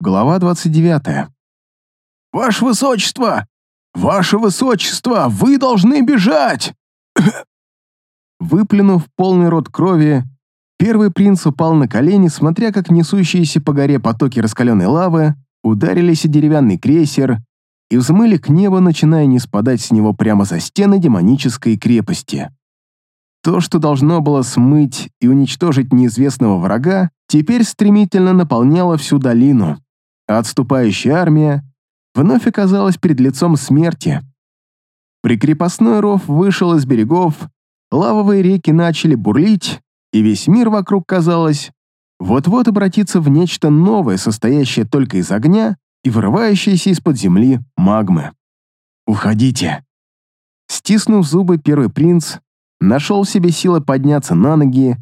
Глава 29. «Ваше Высочество! Ваше Высочество! Вы должны бежать!» Выплюнув полный рот крови, первый принц упал на колени, смотря как несущиеся по горе потоки раскаленной лавы ударились о деревянный крейсер и взмыли к небу, начиная не спадать с него прямо за стены демонической крепости. То, что должно было смыть и уничтожить неизвестного врага, теперь стремительно наполняло всю долину, отступающая армия вновь оказалась перед лицом смерти. Прикрепостной ров вышел из берегов, лавовые реки начали бурлить, и весь мир вокруг, казалось, вот-вот обратится в нечто новое, состоящее только из огня и вырывающееся из-под земли магмы. «Уходите!» Стиснув зубы, первый принц нашел в себе силы подняться на ноги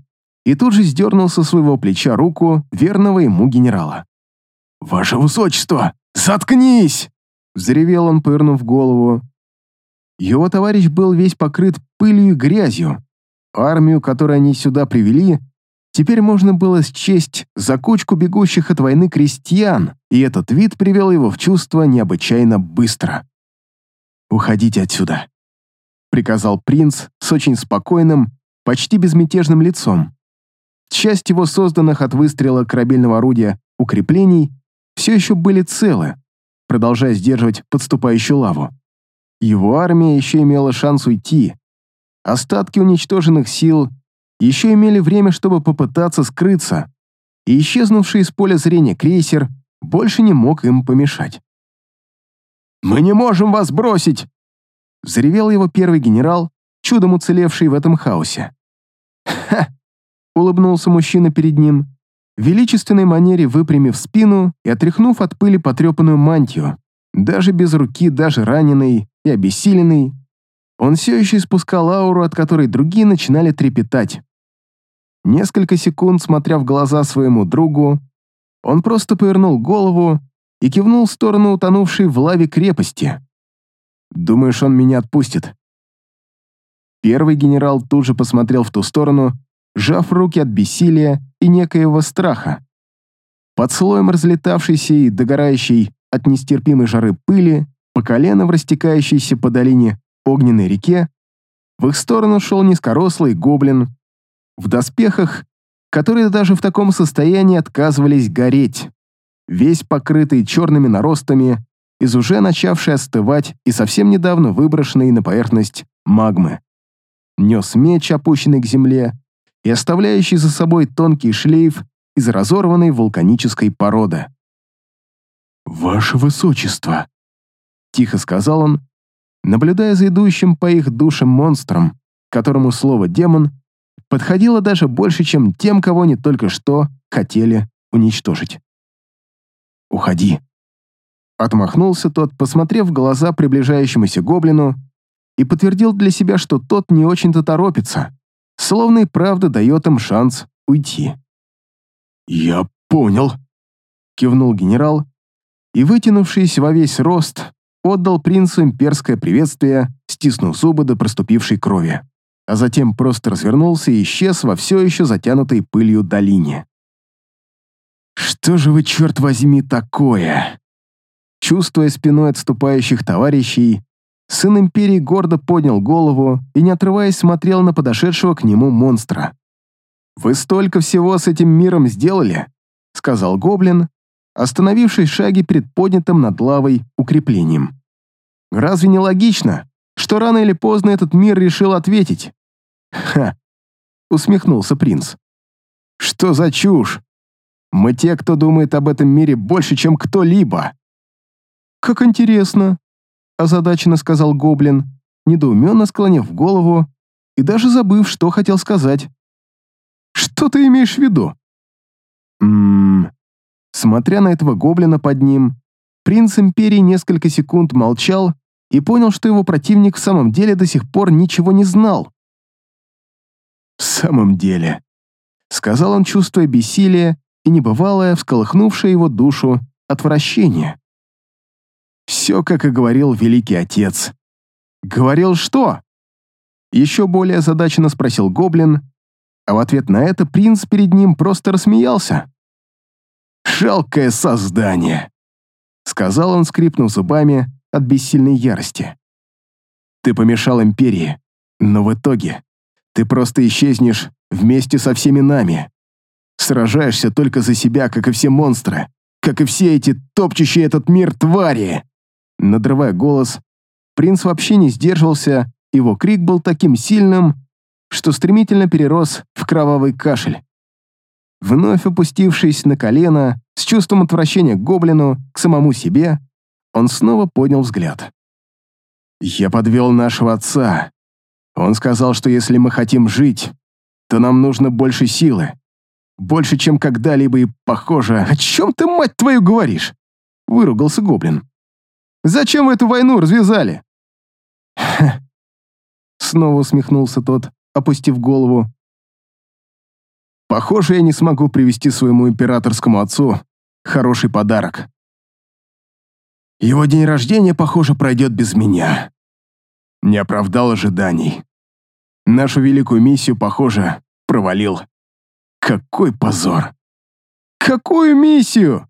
и тут же сдернул со своего плеча руку верного ему генерала. «Ваше высочество, заткнись!» Взревел он, повернув голову. Его товарищ был весь покрыт пылью и грязью. Армию, которую они сюда привели, теперь можно было счесть за кучку бегущих от войны крестьян, и этот вид привел его в чувство необычайно быстро. «Уходите отсюда», — приказал принц с очень спокойным, почти безмятежным лицом. Часть его созданных от выстрела корабельного орудия укреплений все еще были целы, продолжая сдерживать подступающую лаву. Его армия еще имела шанс уйти. Остатки уничтоженных сил еще имели время, чтобы попытаться скрыться, и исчезнувший из поля зрения крейсер больше не мог им помешать. «Мы не можем вас бросить!» Взревел его первый генерал, чудом уцелевший в этом хаосе. «Ха!» — улыбнулся мужчина перед ним величественной манере выпрямив спину и отряхнув от пыли потрепанную мантию. Даже без руки, даже раненый и обессиленный, он все еще испускал ауру, от которой другие начинали трепетать. Несколько секунд, смотря в глаза своему другу, он просто повернул голову и кивнул в сторону утонувшей в лаве крепости. «Думаешь, он меня отпустит?» Первый генерал тут же посмотрел в ту сторону, сжав руки от бессилия и некоего страха. Под слоем разлетавшейся и догорающей от нестерпимой жары пыли, по колено в растекающейся по долине огненной реке, в их сторону шел низкорослый гоблин в доспехах, которые даже в таком состоянии отказывались гореть, весь покрытый черными наростами из уже начавшей остывать и совсем недавно выброшенной на поверхность магмы. Нес меч, опущенный к земле, и оставляющий за собой тонкий шлейф из разорванной вулканической породы. «Ваше Высочество!» — тихо сказал он, наблюдая за идущим по их душам монстром, которому слово «демон» подходило даже больше, чем тем, кого они только что хотели уничтожить. «Уходи!» Отмахнулся тот, посмотрев в глаза приближающемуся гоблину, и подтвердил для себя, что тот не очень-то торопится словно и правда дает им шанс уйти. «Я понял», — кивнул генерал, и, вытянувшись во весь рост, отдал принцу имперское приветствие, стиснув зубы до проступившей крови, а затем просто развернулся и исчез во все еще затянутой пылью долине. «Что же вы, черт возьми, такое?» Чувствуя спиной отступающих товарищей, Сын Империи гордо поднял голову и, не отрываясь, смотрел на подошедшего к нему монстра. «Вы столько всего с этим миром сделали», — сказал Гоблин, остановившись в шаге перед поднятым над лавой укреплением. «Разве не логично, что рано или поздно этот мир решил ответить?» «Ха!» — усмехнулся принц. «Что за чушь? Мы те, кто думает об этом мире больше, чем кто-либо». «Как интересно», озадаченно сказал Гоблин, недоуменно склонив голову и даже забыв, что хотел сказать. «Что ты имеешь в виду?» «Ммм...» Смотря на этого гоблина под ним, принц Империи несколько секунд молчал и понял, что его противник в самом деле до сих пор ничего не знал. «В самом деле...» — сказал он, чувствуя бессилие и небывалое, всколыхнувшее его душу, отвращение. Все, как и говорил великий отец. «Говорил что?» Еще более озадаченно спросил Гоблин, а в ответ на это принц перед ним просто рассмеялся. жалкое создание!» Сказал он, скрипнув зубами от бессильной ярости. «Ты помешал Империи, но в итоге ты просто исчезнешь вместе со всеми нами. Сражаешься только за себя, как и все монстры, как и все эти топчущие этот мир твари!» Надрывая голос, принц вообще не сдерживался, его крик был таким сильным, что стремительно перерос в кровавый кашель. Вновь опустившись на колено, с чувством отвращения к гоблину, к самому себе, он снова поднял взгляд. «Я подвел нашего отца. Он сказал, что если мы хотим жить, то нам нужно больше силы. Больше, чем когда-либо, и похоже... О чем ты, мать твою, говоришь?» Выругался гоблин. «Зачем вы эту войну развязали?» Снова усмехнулся тот, опустив голову. «Похоже, я не смогу привести своему императорскому отцу хороший подарок. Его день рождения, похоже, пройдет без меня. Не оправдал ожиданий. Нашу великую миссию, похоже, провалил. Какой позор! Какую миссию?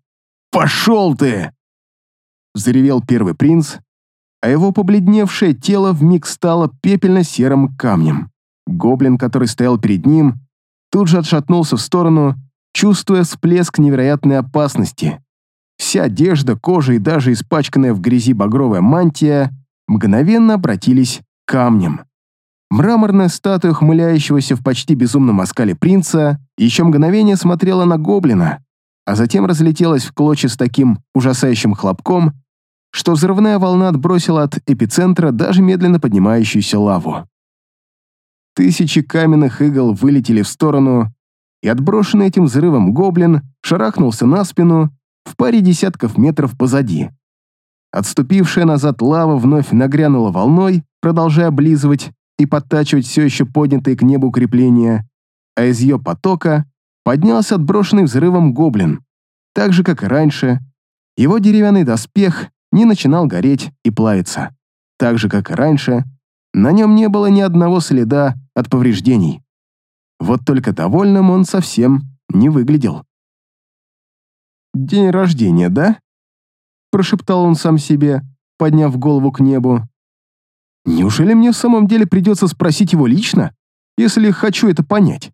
Пошел ты! Заревел первый принц, а его побледневшее тело вмиг стало пепельно-серым камнем. Гоблин, который стоял перед ним, тут же отшатнулся в сторону, чувствуя всплеск невероятной опасности. Вся одежда, кожа и даже испачканная в грязи багровая мантия мгновенно обратились камнем. Мраморная статуя хмыляющегося в почти безумном оскале принца еще мгновение смотрела на гоблина, а затем разлетелась в клочья с таким ужасающим хлопком, что взрывная волна отбросила от эпицентра даже медленно поднимающуюся лаву. Тысячи каменных игл вылетели в сторону, и отброшенный этим взрывом гоблин шарахнулся на спину в паре десятков метров позади. Отступившая назад лава вновь нагрянула волной, продолжая облизывать и подтачивать все еще поднятые к небу крепления, а из ее потока поднялся отброшенный взрывом гоблин. Так же, как и раньше, его деревянный доспех не начинал гореть и плавиться. Так же, как и раньше, на нем не было ни одного следа от повреждений. Вот только довольным он совсем не выглядел. «День рождения, да?» Прошептал он сам себе, подняв голову к небу. «Неужели мне в самом деле придется спросить его лично, если хочу это понять?»